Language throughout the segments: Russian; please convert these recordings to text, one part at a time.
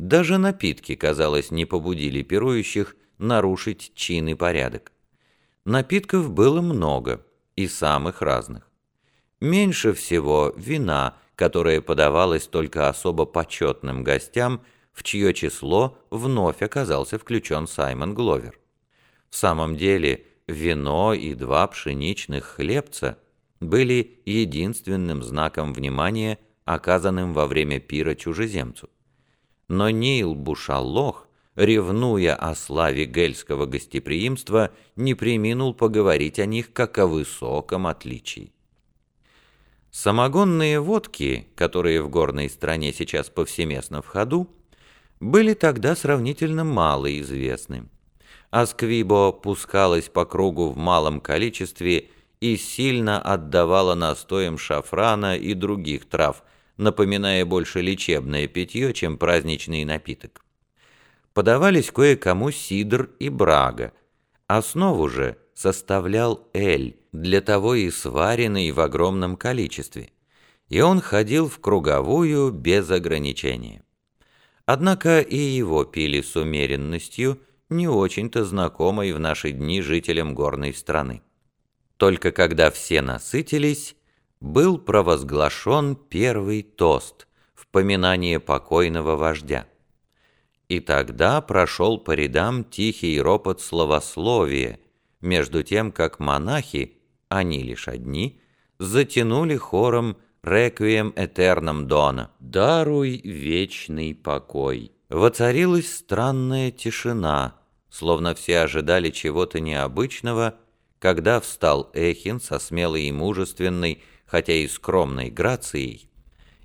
Даже напитки, казалось, не побудили пирующих нарушить чин и порядок. Напитков было много, и самых разных. Меньше всего вина, которое подавалось только особо почетным гостям, в чье число вновь оказался включен Саймон Гловер. В самом деле, вино и два пшеничных хлебца были единственным знаком внимания, оказанным во время пира чужеземцу. Но Нил Бушаллох ревнуя о славе гельского гостеприимства, не приминул поговорить о них как о высоком отличии. Самогонные водки, которые в горной стране сейчас повсеместно в ходу, были тогда сравнительно мало известны. Асквибо пускалась по кругу в малом количестве и сильно отдавала настоям шафрана и других трав, напоминая больше лечебное питье, чем праздничный напиток подавались кое-кому сидр и брага. Основу же составлял эль, для того и сваренный в огромном количестве. И он ходил в круговую без ограничения. Однако и его пили с умеренностью, не очень-то знакомой в наши дни жителям горной страны. Только когда все насытились, был провозглашен первый тост в поминание покойного вождя. И тогда прошел по рядам тихий ропот словословия, между тем, как монахи, они лишь одни, затянули хором «Реквием этерном Дона» «Даруй вечный покой». Воцарилась странная тишина, словно все ожидали чего-то необычного, когда встал Эхин со смелой и мужественной, хотя и скромной грацией,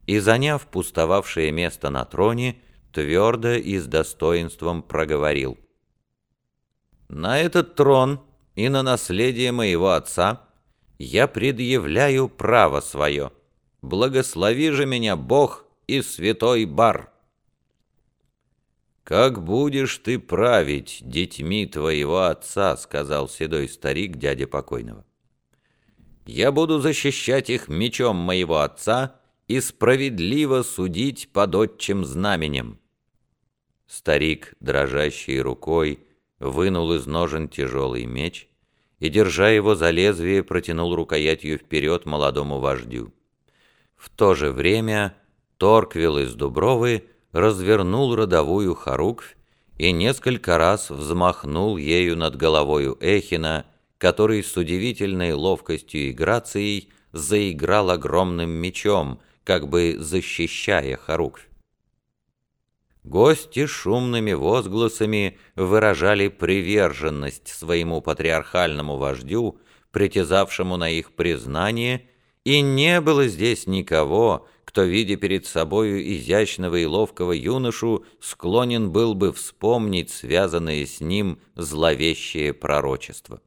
и, заняв пустовавшее место на троне, твердо и с достоинством проговорил. «На этот трон и на наследие моего отца я предъявляю право свое. Благослови же меня Бог и святой Бар». «Как будешь ты править детьми твоего отца», — сказал седой старик дядя покойного. «Я буду защищать их мечом моего отца и справедливо судить под отчим знаменем». Старик, дрожащей рукой, вынул из ножен тяжелый меч и, держа его за лезвие, протянул рукоятью вперед молодому вождю. В то же время Торквилл из Дубровы развернул родовую хоруквь и несколько раз взмахнул ею над головою Эхина, который с удивительной ловкостью и грацией заиграл огромным мечом, как бы защищая хоруквь. Гости шумными возгласами выражали приверженность своему патриархальному вождю, притязавшему на их признание, и не было здесь никого, кто, видя перед собою изящного и ловкого юношу, склонен был бы вспомнить связанное с ним зловещее пророчество.